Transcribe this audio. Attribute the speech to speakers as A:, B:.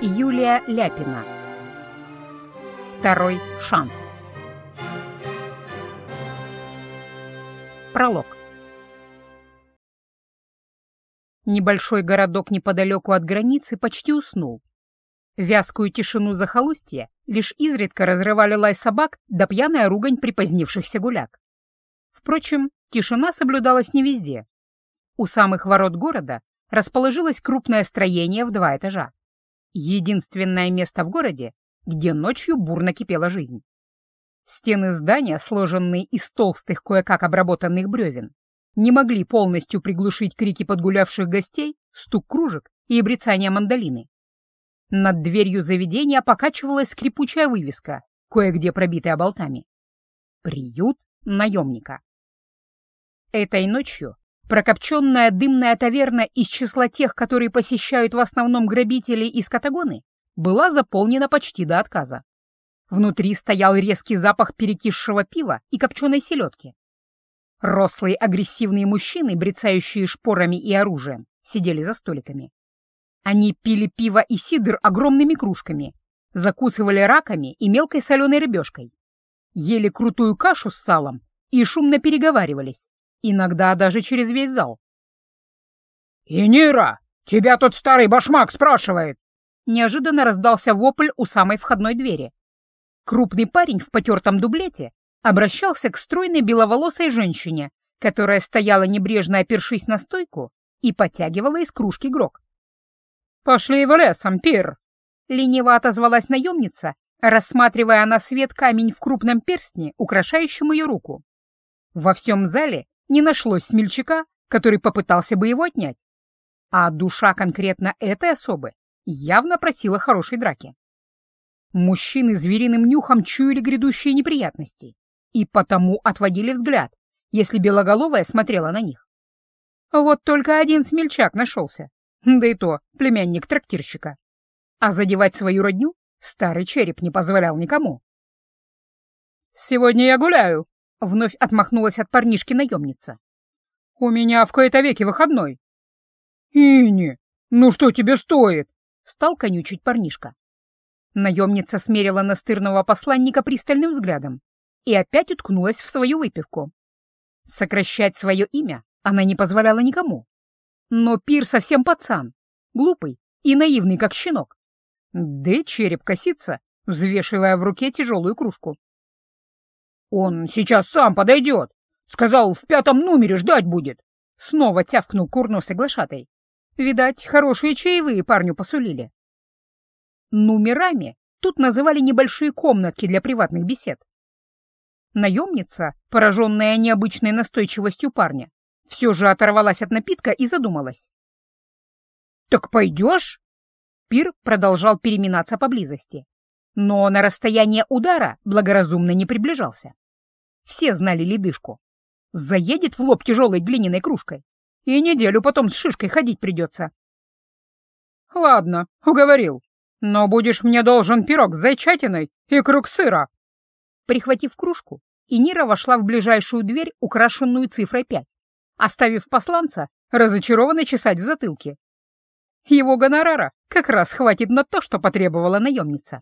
A: Юлия Ляпина. Второй шанс. Пролог. Небольшой городок неподалеку от границы почти уснул. Вязкую тишину захолустья лишь изредка разрывали лай собак да пьяная ругань припозднившихся гуляк. Впрочем, тишина соблюдалась не везде. У самых ворот города расположилось крупное строение в два этажа. Единственное место в городе, где ночью бурно кипела жизнь. Стены здания, сложенные из толстых, кое-как обработанных бревен, не могли полностью приглушить крики подгулявших гостей, стук кружек и брецание мандолины. Над дверью заведения покачивалась скрипучая вывеска, кое-где пробитая болтами. Приют наемника. Этой ночью Прокопченная дымная таверна из числа тех, которые посещают в основном грабители и скотагоны, была заполнена почти до отказа. Внутри стоял резкий запах перекисшего пива и копченой селедки. Рослые агрессивные мужчины, брецающие шпорами и оружием, сидели за столиками. Они пили пиво и сидр огромными кружками, закусывали раками и мелкой соленой рыбешкой, ели крутую кашу с салом и шумно переговаривались. Иногда даже через весь зал.
B: «Инира, тебя тут старый башмак спрашивает!»
A: Неожиданно раздался вопль у самой входной двери. Крупный парень в потертом дублете обращался к стройной беловолосой женщине, которая стояла небрежно опершись на стойку и потягивала из кружки грок.
B: «Пошли в лес, ампир!»
A: — лениво отозвалась наемница, рассматривая на свет камень в крупном перстне, украшающем ее руку. Во всем зале не нашлось смельчака, который попытался бы его отнять. А душа конкретно этой особы явно просила хорошей драки. Мужчины звериным нюхом чуяли грядущие неприятности и потому отводили взгляд, если белоголовая смотрела на них. Вот только один смельчак нашелся, да и то племянник трактирщика. А задевать свою родню старый череп не позволял никому.
B: «Сегодня я гуляю», —
A: вновь отмахнулась от парнишки наемница.
B: «У меня в кои-то веки выходной». «Ини, ну что тебе стоит?» — стал конючить парнишка.
A: Наемница смерила настырного посланника пристальным взглядом и опять уткнулась в свою выпивку. Сокращать свое имя она не позволяла никому. Но пир совсем пацан, глупый и наивный, как щенок. Да череп косится, взвешивая в руке тяжелую кружку.
B: «Он сейчас сам подойдет. Сказал, в пятом номере ждать будет».
A: Снова тявкнул курносый глашатай. Видать, хорошие чаевые парню посулили. Номерами тут называли небольшие комнатки для приватных бесед. Наемница, пораженная необычной настойчивостью парня, все же оторвалась от напитка и задумалась.
B: «Так пойдешь?»
A: Пир продолжал переминаться поблизости но на расстояние удара благоразумно не приближался. Все знали ледышку. Заедет в лоб тяжелой глиняной кружкой, и неделю потом с шишкой ходить придется.
B: «Ладно, уговорил, но будешь мне должен пирог с зайчатиной и круг сыра».
A: Прихватив кружку, Инира вошла в ближайшую дверь, украшенную цифрой пять, оставив посланца разочарованно чесать в затылке. Его гонорара как раз хватит на то, что потребовала наемница.